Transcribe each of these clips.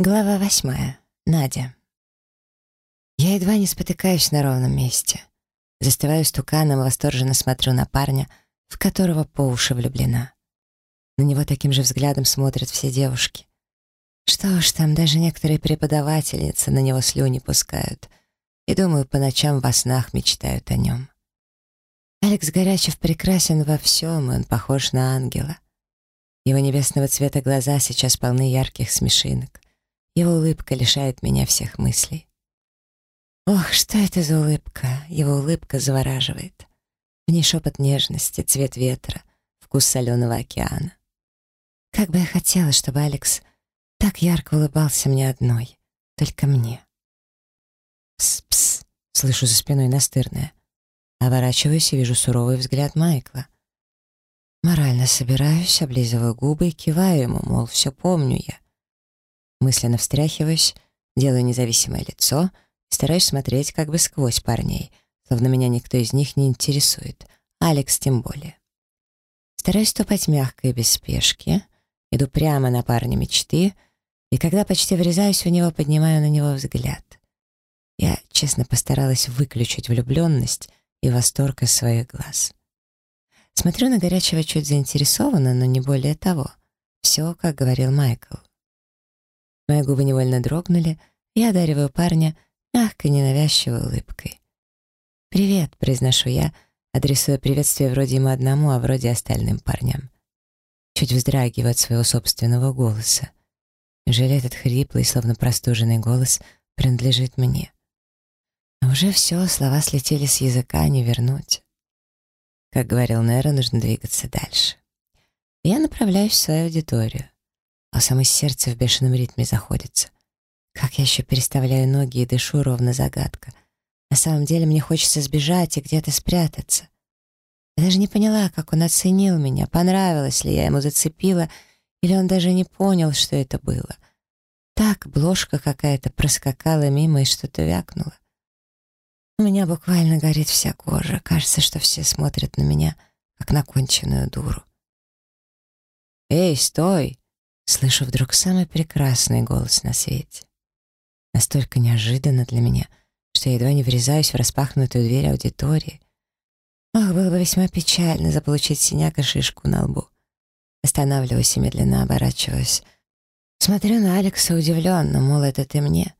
Глава восьмая. Надя. Я едва не спотыкаюсь на ровном месте. Застываю стуканом и восторженно смотрю на парня, в которого по уши влюблена. На него таким же взглядом смотрят все девушки. Что ж, там даже некоторые преподавательницы на него слюни пускают. И, думаю, по ночам во снах мечтают о нем. Алекс Горячев прекрасен во всем, и он похож на ангела. Его небесного цвета глаза сейчас полны ярких смешинок. Его улыбка лишает меня всех мыслей. Ох, что это за улыбка? Его улыбка завораживает. В ней шепот нежности, цвет ветра, вкус соленого океана. Как бы я хотела, чтобы Алекс так ярко улыбался мне одной, только мне. «Пс-пс», — слышу за спиной настырное. Оборачиваюсь и вижу суровый взгляд Майкла. Морально собираюсь, облизываю губы и киваю ему, мол, все помню я. Мысленно встряхиваюсь, делаю независимое лицо и стараюсь смотреть как бы сквозь парней, словно меня никто из них не интересует, Алекс тем более. Стараюсь ступать мягко и без спешки, иду прямо на парня мечты, и когда почти врезаюсь в него, поднимаю на него взгляд. Я честно постаралась выключить влюбленность и восторг из своих глаз. Смотрю на горячего чуть заинтересованно, но не более того. Все, как говорил Майкл. Мои губы невольно дрогнули, я одариваю парня мягкой, ненавязчивой улыбкой. «Привет», — произношу я, адресуя приветствие вроде ему одному, а вроде остальным парням. Чуть вздрагиваю от своего собственного голоса. Неужели этот хриплый, словно простуженный голос принадлежит мне? Но уже все, слова слетели с языка, не вернуть. Как говорил Нера, нужно двигаться дальше. Я направляюсь в свою аудиторию а самое сердце в бешеном ритме заходится. Как я еще переставляю ноги и дышу, ровно загадка. На самом деле мне хочется сбежать и где-то спрятаться. Я даже не поняла, как он оценил меня, понравилось ли я ему зацепила, или он даже не понял, что это было. Так бложка какая-то проскакала мимо и что-то вякнула. У меня буквально горит вся кожа. Кажется, что все смотрят на меня, как на конченую дуру. «Эй, стой!» Слышу вдруг самый прекрасный голос на свете. Настолько неожиданно для меня, что я едва не врезаюсь в распахнутую дверь аудитории. Ах, было бы весьма печально заполучить синяк и шишку на лбу. Останавливаюсь и медленно оборачиваюсь. Смотрю на Алекса удивленно, мол, это ты мне.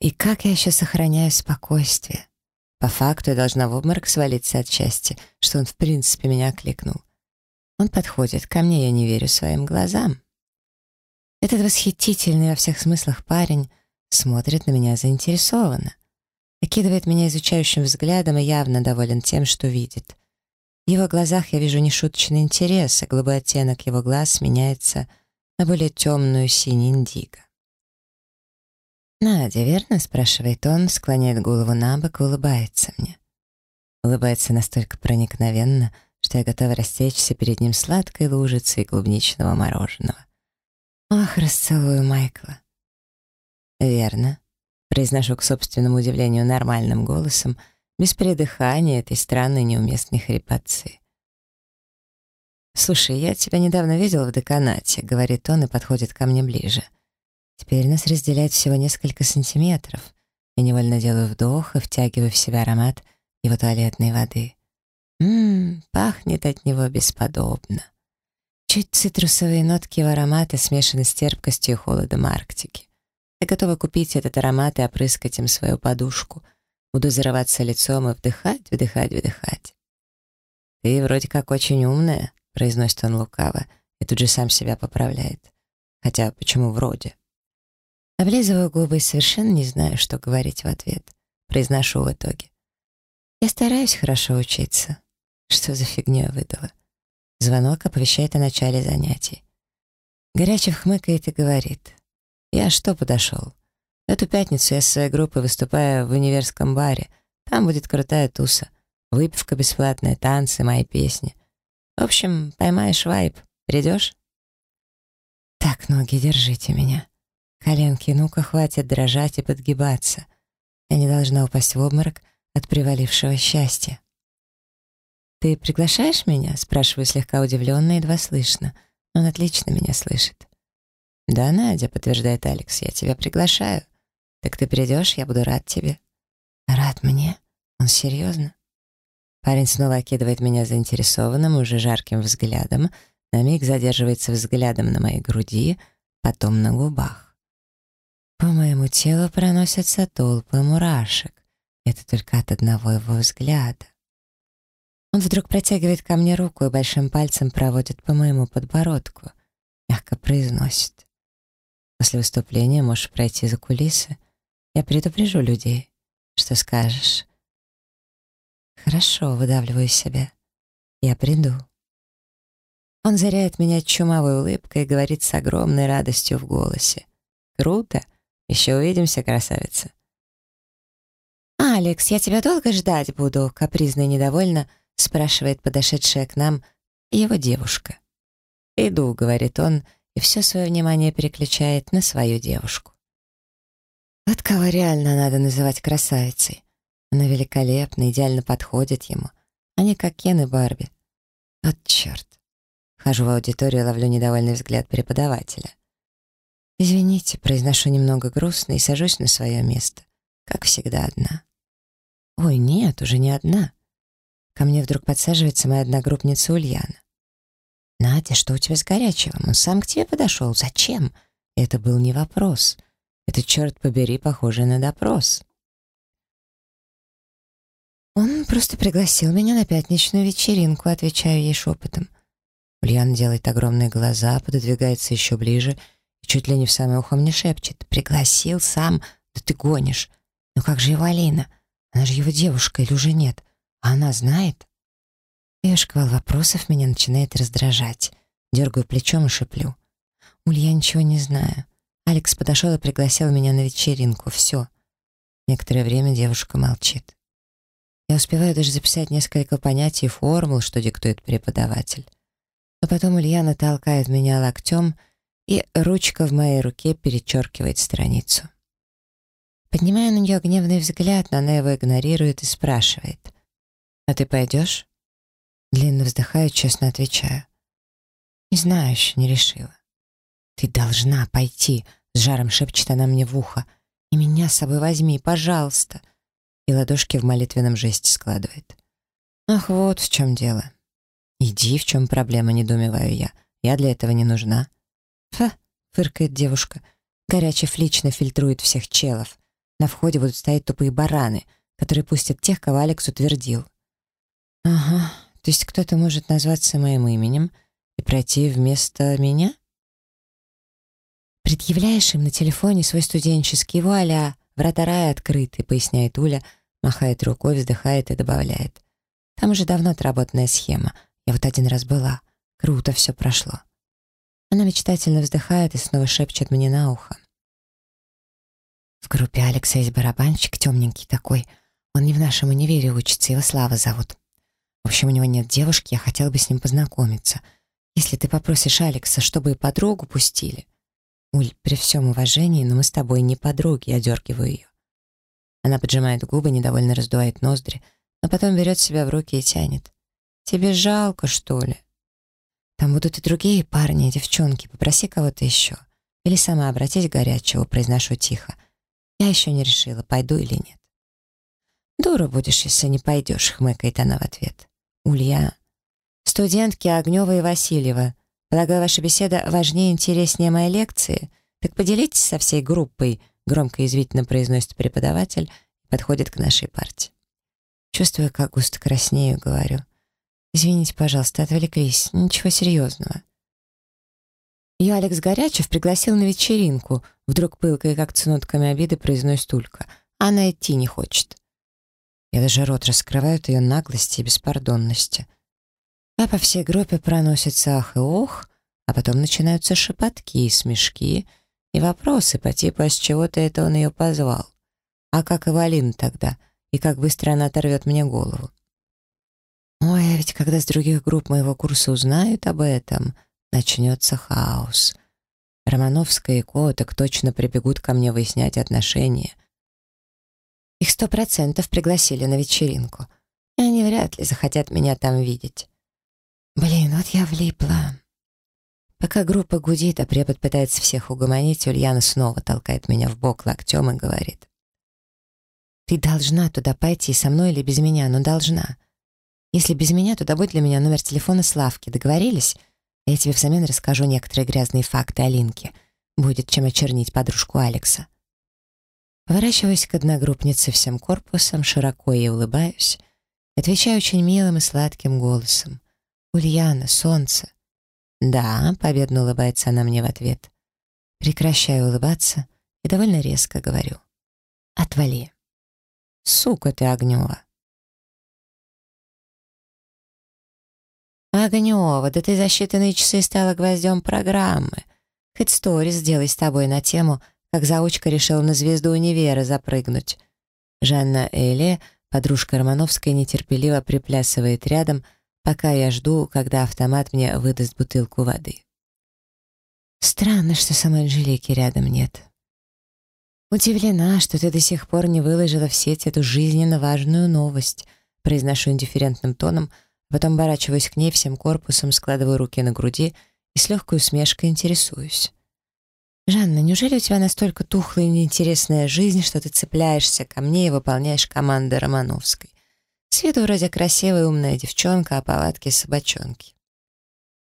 И как я еще сохраняю спокойствие? По факту я должна в обморок свалиться от счастья, что он в принципе меня окликнул. Он подходит ко мне, я не верю своим глазам. Этот восхитительный во всех смыслах парень смотрит на меня заинтересованно. Окидывает меня изучающим взглядом и явно доволен тем, что видит. В его глазах я вижу нешуточный интерес, а голубой оттенок его глаз меняется на более темную синий индиго. «Надя, верно?» — спрашивает он, склоняет голову на бок и улыбается мне. Улыбается настолько проникновенно, что я готова растечься перед ним сладкой лужицей клубничного мороженого. Ах, расцелую Майкла. Верно. Произношу к собственному удивлению нормальным голосом, без придыхания этой странной неуместной хрипотцы. «Слушай, я тебя недавно видел в деканате», — говорит он и подходит ко мне ближе. Теперь нас разделяет всего несколько сантиметров. Я невольно делаю вдох и втягиваю в себя аромат его туалетной воды. Ммм, пахнет от него бесподобно. Чуть цитрусовые нотки в ароматы смешаны с терпкостью и холодом Арктики. Я готова купить этот аромат и опрыскать им свою подушку. Буду зарываться лицом и вдыхать, вдыхать, вдыхать. «Ты вроде как очень умная», — произносит он лукаво, и тут же сам себя поправляет. Хотя почему вроде? Облизываю губы и совершенно не знаю, что говорить в ответ. Произношу в итоге. Я стараюсь хорошо учиться. Что за фигню я выдала? Звонок оповещает о начале занятий. Горячев хмыкает и говорит. «Я что подошел? Эту пятницу я с своей группой выступаю в универском баре. Там будет крутая туса. Выпивка бесплатная, танцы, мои песни. В общем, поймаешь вайп. Придешь?» «Так, ноги, держите меня. Коленки, ну-ка, хватит дрожать и подгибаться. Я не должна упасть в обморок от привалившего счастья». «Ты приглашаешь меня?» — спрашиваю слегка удивленно, едва слышно. Он отлично меня слышит. «Да, Надя», — подтверждает Алекс, — «я тебя приглашаю. Так ты придешь, я буду рад тебе». «Рад мне? Он серьезно?» Парень снова окидывает меня заинтересованным, уже жарким взглядом, на миг задерживается взглядом на моей груди, потом на губах. По моему телу проносятся толпы мурашек. Это только от одного его взгляда. Он вдруг протягивает ко мне руку и большим пальцем проводит по моему подбородку. Мягко произносит. После выступления можешь пройти за кулисы. Я предупрежу людей. Что скажешь? Хорошо, выдавливаю себя. Я приду. Он заряет меня чумовой улыбкой и говорит с огромной радостью в голосе. «Круто! Еще увидимся, красавица!» «Алекс, я тебя долго ждать буду?» — капризно и недовольно спрашивает подошедшая к нам его девушка. «Иду», — говорит он, и все свое внимание переключает на свою девушку. Вот кого реально надо называть красавицей. Она великолепна, идеально подходит ему, а не как Кен и Барби. Вот черт. Хожу в аудиторию, ловлю недовольный взгляд преподавателя. «Извините», — произношу немного грустно и сажусь на свое место. Как всегда, одна. «Ой, нет, уже не одна». Ко мне вдруг подсаживается моя одногруппница Ульяна. «Надя, что у тебя с горячего? Он сам к тебе подошел. Зачем?» Это был не вопрос. Это, черт побери, похоже на допрос. «Он просто пригласил меня на пятничную вечеринку», — отвечаю ей шепотом. Ульяна делает огромные глаза, пододвигается еще ближе и чуть ли не в самое ухо мне шепчет. «Пригласил сам? Да ты гонишь! Ну как же его Алина? Она же его девушка или уже нет? Она знает?» Ее шквал вопросов меня начинает раздражать. Дергаю плечом и шеплю. «Уль, я ничего не знаю. Алекс подошел и пригласил меня на вечеринку. Все». Некоторое время девушка молчит. Я успеваю даже записать несколько понятий и формул, что диктует преподаватель. Но потом Ульяна толкает меня локтем, и ручка в моей руке перечеркивает страницу. Поднимаю на нее гневный взгляд, но она его игнорирует и спрашивает. «А ты пойдешь?» Длинно вздыхаю, честно отвечаю. «Не знаю еще, не решила». «Ты должна пойти», — с жаром шепчет она мне в ухо. «И меня с собой возьми, пожалуйста». И ладошки в молитвенном жесте складывает. «Ах, вот в чем дело». «Иди, в чем проблема», — недоумеваю я. «Я для этого не нужна». «Ха», — фыркает девушка. Горячев лично фильтрует всех челов. На входе будут стоять тупые бараны, которые пустят тех, кого Алекс утвердил. «Ага, то есть кто-то может назваться моим именем и пройти вместо меня? Предъявляешь им на телефоне свой студенческий вуаля, врата рая открыты, поясняет Уля, махает рукой, вздыхает и добавляет. Там уже давно отработанная схема. Я вот один раз была. Круто все прошло. Она мечтательно вздыхает и снова шепчет мне на ухо. В группе Алекса есть барабанщик, темненький такой. Он не в нашем универе учится, его Слава зовут. В общем, у него нет девушки, я хотела бы с ним познакомиться. Если ты попросишь Алекса, чтобы и подругу пустили. Уль, при всем уважении, но мы с тобой не подруги, я дергиваю ее. Она поджимает губы, недовольно раздувает ноздри, но потом берет себя в руки и тянет. Тебе жалко, что ли? Там будут и другие парни и девчонки, попроси кого-то еще. Или сама обратись горячего, произношу тихо. Я еще не решила, пойду или нет. «Дура будешь, если не пойдешь», — хмыкает она в ответ. Улья. Студентки Огнева и Васильева. Полагаю, ваша беседа важнее и интереснее моей лекции. Так поделитесь со всей группой, громко и извительно произносит преподаватель подходит к нашей парте. Чувствую, как густо краснею, говорю. Извините, пожалуйста, отвлеклись. Ничего серьезного. Я Алекс Горячев пригласил на вечеринку. Вдруг пылкой, как с нотками обиды, произносит Улька. Она идти не хочет. Я даже рот раскрываю от ее наглости и беспардонности. А по всей группе проносится ах и ох, а потом начинаются шепотки и смешки, и вопросы по типу «А с чего-то это он ее позвал?» «А как Эвалин тогда?» И как быстро она оторвет мне голову. Ой, а ведь когда с других групп моего курса узнают об этом, начнется хаос. Романовская и Коток точно прибегут ко мне выяснять отношения — их сто процентов пригласили на вечеринку. И они вряд ли захотят меня там видеть. Блин, вот я влипла. Пока группа гудит, а препод пытается всех угомонить, Ульяна снова толкает меня в бок локтем и говорит. «Ты должна туда пойти, со мной или без меня, но должна. Если без меня, то добудь для меня номер телефона Славки. Договорились? Я тебе взамен расскажу некоторые грязные факты о Линке. Будет чем очернить подружку Алекса». Поворачиваюсь к одногруппнице всем корпусом, широко ей улыбаюсь, отвечаю очень милым и сладким голосом. «Ульяна, солнце, «Да», — победно улыбается она мне в ответ. Прекращаю улыбаться и довольно резко говорю. «Отвали». «Сука ты, Огнева». «Огнева, да ты за считанные часы стала гвоздем программы. Хоть сторис сделай с тобой на тему, как заучка решила на звезду универа запрыгнуть». Жанна Эле, подружка Романовской, нетерпеливо приплясывает рядом — пока я жду, когда автомат мне выдаст бутылку воды. Странно, что самой Анжелики рядом нет. Удивлена, что ты до сих пор не выложила в сеть эту жизненно важную новость, произношу индифферентным тоном, потом оборачиваюсь к ней всем корпусом, складываю руки на груди и с легкой усмешкой интересуюсь. «Жанна, неужели у тебя настолько тухлая и неинтересная жизнь, что ты цепляешься ко мне и выполняешь команды Романовской? С виду вроде красивая умная девчонка, а повадки собачонки.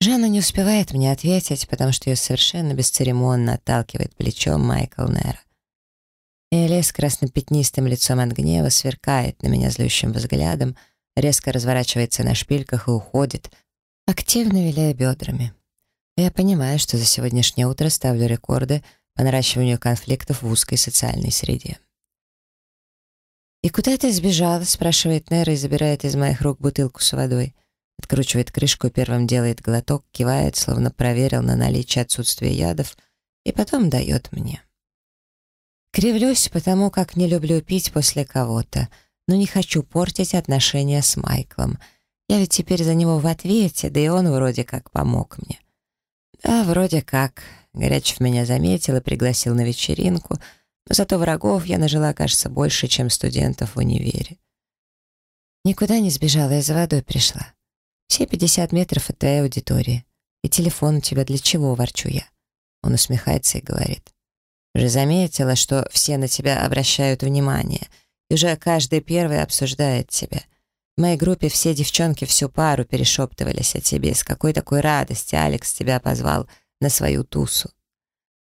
Жанна не успевает мне ответить, потому что ее совершенно бесцеремонно отталкивает плечом Майкл Нера. Элли с краснопятнистым лицом от гнева сверкает на меня злющим взглядом, резко разворачивается на шпильках и уходит, активно виляя бедрами. Я понимаю, что за сегодняшнее утро ставлю рекорды по наращиванию конфликтов в узкой социальной среде. «И куда ты сбежала?» — спрашивает Нера и забирает из моих рук бутылку с водой. Откручивает крышку, первым делает глоток, кивает, словно проверил на наличие отсутствия ядов, и потом дает мне. Кривлюсь, потому как не люблю пить после кого-то, но не хочу портить отношения с Майклом. Я ведь теперь за него в ответе, да и он вроде как помог мне. Да, вроде как. Горячев меня заметил и пригласил на вечеринку — но зато врагов я нажила, кажется, больше, чем студентов в универе. Никуда не сбежала, я за водой пришла. Все 50 метров от твоей аудитории. И телефон у тебя для чего, ворчу я. Он усмехается и говорит. Уже заметила, что все на тебя обращают внимание, и уже каждый первый обсуждает тебя. В моей группе все девчонки всю пару перешептывались о тебе. С какой такой радости Алекс тебя позвал на свою тусу.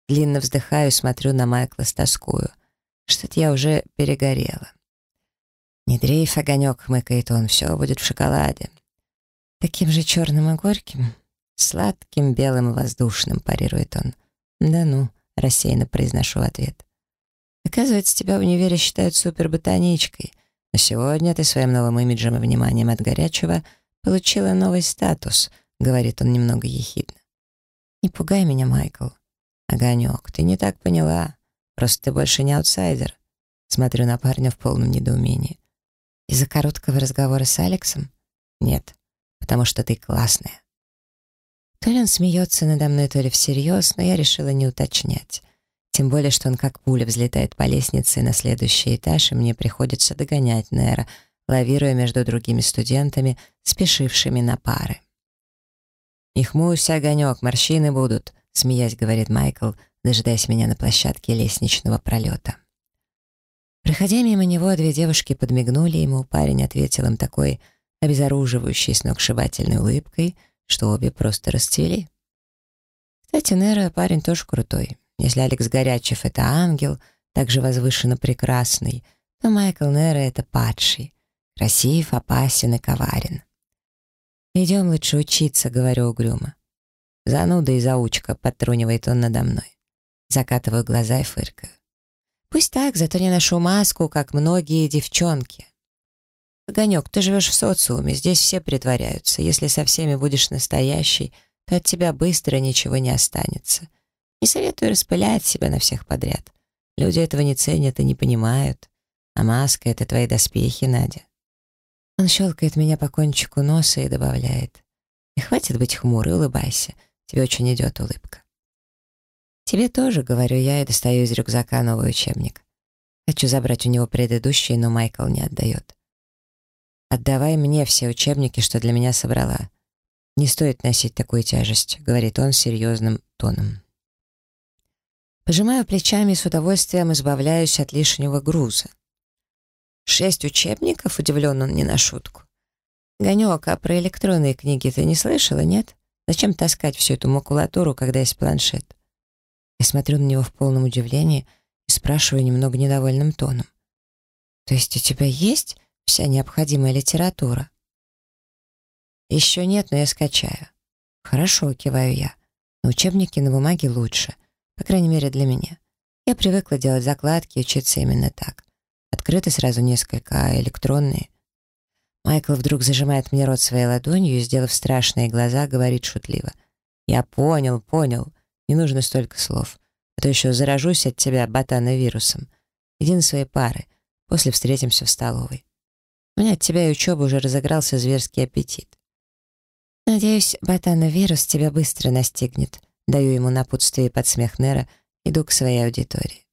Длинно вздыхаю, смотрю на Майкла с тоскую. Что-то я уже перегорела. «Не дрейф, огонек», — хмыкает он, — «все будет в шоколаде». «Таким же черным и горьким?» «Сладким, белым и воздушным», — парирует он. «Да ну», — рассеянно произношу ответ. «Оказывается, тебя в универе считают суперботаничкой, но сегодня ты своим новым имиджем и вниманием от горячего получила новый статус», — говорит он немного ехидно. «Не пугай меня, Майкл. «Огонек, ты не так поняла. Просто ты больше не аутсайдер». Смотрю на парня в полном недоумении. «Из-за короткого разговора с Алексом?» «Нет, потому что ты классная». То ли он смеется надо мной, то ли всерьез, но я решила не уточнять. Тем более, что он как пуля взлетает по лестнице на следующий этаж, и мне приходится догонять Нера, лавируя между другими студентами, спешившими на пары. «Не хмурься, огонек, морщины будут», смеясь, говорит Майкл, дожидаясь меня на площадке лестничного пролета. Проходя мимо него, две девушки подмигнули ему, парень ответил им такой обезоруживающей сногсшибательной улыбкой, что обе просто расцвели. Кстати, Нера парень тоже крутой. Если Алекс Горячев — это ангел, также возвышенно прекрасный, то Майкл Нера — это падший, красив, опасен и коварен. «Идем лучше учиться», — говорю угрюмо. Зануда и заучка, подтрунивает он надо мной. Закатываю глаза и фыркаю. Пусть так, зато не ношу маску, как многие девчонки. Огонек, ты живешь в социуме, здесь все притворяются. Если со всеми будешь настоящий, то от тебя быстро ничего не останется. Не советую распылять себя на всех подряд. Люди этого не ценят и не понимают. А маска — это твои доспехи, Надя. Он щелкает меня по кончику носа и добавляет. И хватит быть хмурой, улыбайся. Тебе очень идет улыбка. Тебе тоже, говорю я, и достаю из рюкзака новый учебник. Хочу забрать у него предыдущий, но Майкл не отдает. Отдавай мне все учебники, что для меня собрала. «Не стоит носить такую тяжесть», — говорит он серьезным тоном. Пожимаю плечами и с удовольствием избавляюсь от лишнего груза. «Шесть учебников?» — удивлен он не на шутку. «Гонек, а про электронные книги ты не слышала, нет? Зачем таскать всю эту макулатуру, когда есть планшет?» Я смотрю на него в полном удивлении и спрашиваю немного недовольным тоном. «То есть у тебя есть вся необходимая литература?» «Еще нет, но я скачаю». «Хорошо», — киваю я. «Но учебники на бумаге лучше, по крайней мере для меня. Я привыкла делать закладки и учиться именно так. Открыты сразу несколько, а электронные...» Майкл вдруг зажимает мне рот своей ладонью и, сделав страшные глаза, говорит шутливо. «Я понял, понял. Не нужно столько слов. А то еще заражусь от тебя ботановирусом. Иди на свои пары. После встретимся в столовой. У меня от тебя и учебы уже разыгрался зверский аппетит. Надеюсь, ботановирус тебя быстро настигнет. Даю ему напутствие под смех Нера, иду к своей аудитории.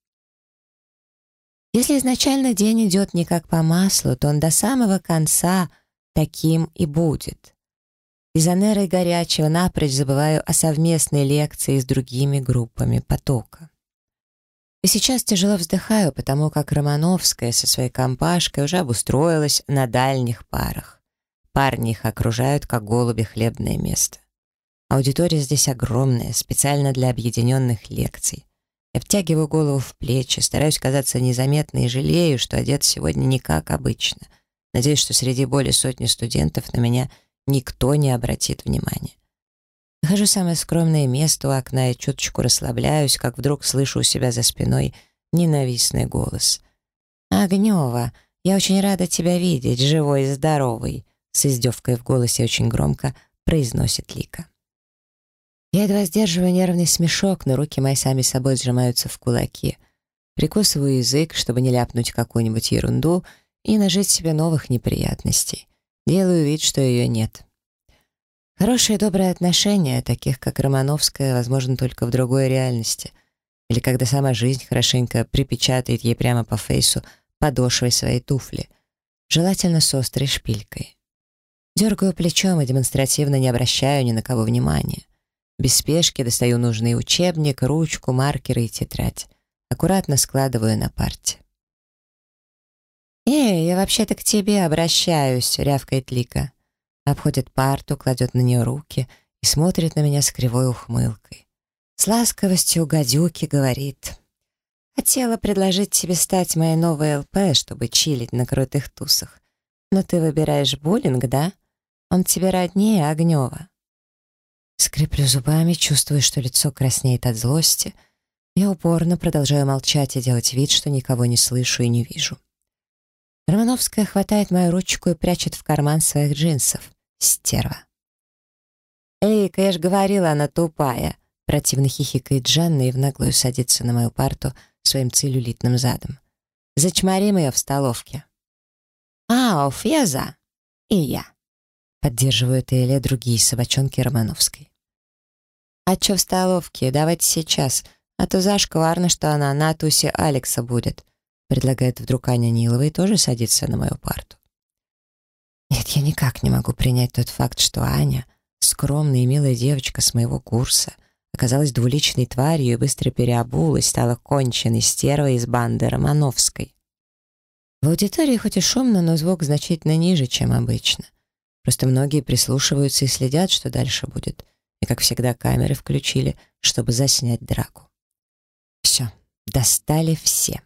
Если изначально день идет не как по маслу, то он до самого конца таким и будет. Из-за Нера и горячего напрочь забываю о совместной лекции с другими группами потока. И сейчас тяжело вздыхаю, потому как Романовская со своей компашкой уже обустроилась на дальних парах. Парни их окружают, как голуби, хлебное место. Аудитория здесь огромная, специально для объединенных лекций. Я втягиваю голову в плечи, стараюсь казаться незаметной и жалею, что одет сегодня не как обычно. Надеюсь, что среди более сотни студентов на меня никто не обратит внимания. Нахожу самое скромное место у окна и чуточку расслабляюсь, как вдруг слышу у себя за спиной ненавистный голос. «Огнева, я очень рада тебя видеть, живой и здоровый», с издевкой в голосе очень громко произносит Лика. Я едва сдерживаю нервный смешок, но руки мои сами собой сжимаются в кулаки. Прикусываю язык, чтобы не ляпнуть какую-нибудь ерунду и нажить себе новых неприятностей. Делаю вид, что ее нет. Хорошие добрые отношения, таких как Романовская, возможно только в другой реальности. Или когда сама жизнь хорошенько припечатает ей прямо по фейсу подошвой своей туфли. Желательно с острой шпилькой. Дергаю плечом и демонстративно не обращаю ни на кого внимания. Без спешки достаю нужный учебник, ручку, маркеры и тетрадь. Аккуратно складываю на парте. «Эй, я вообще-то к тебе обращаюсь», — рявкает Лика обходит парту, кладет на нее руки и смотрит на меня с кривой ухмылкой. С ласковостью гадюки говорит. «Хотела предложить тебе стать моей новой ЛП, чтобы чилить на крутых тусах. Но ты выбираешь буллинг, да? Он тебе роднее Огнева». Скреплю зубами, чувствую, что лицо краснеет от злости. Я упорно продолжаю молчать и делать вид, что никого не слышу и не вижу. Романовская хватает мою ручку и прячет в карман своих джинсов. Стерва. «Эйка, я ж говорила, она тупая!» Противно хихикает Жанна и в наглую садится на мою парту своим целлюлитным задом. «Зачморим ее в столовке». «Ауф, я за!» «И я!» Поддерживают Эля другие собачонки Романовской. «А чё в столовке? Давайте сейчас, а то зашкварно, что она на тусе Алекса будет», предлагает вдруг Аня Нилова и тоже садится на мою парту. Нет, я никак не могу принять тот факт, что Аня, скромная и милая девочка с моего курса, оказалась двуличной тварью и быстро переобулась, стала конченной стервой из банды Романовской. В аудитории хоть и шумно, но звук значительно ниже, чем обычно. Просто многие прислушиваются и следят, что дальше будет. И, как всегда, камеры включили, чтобы заснять драку. Все, достали все.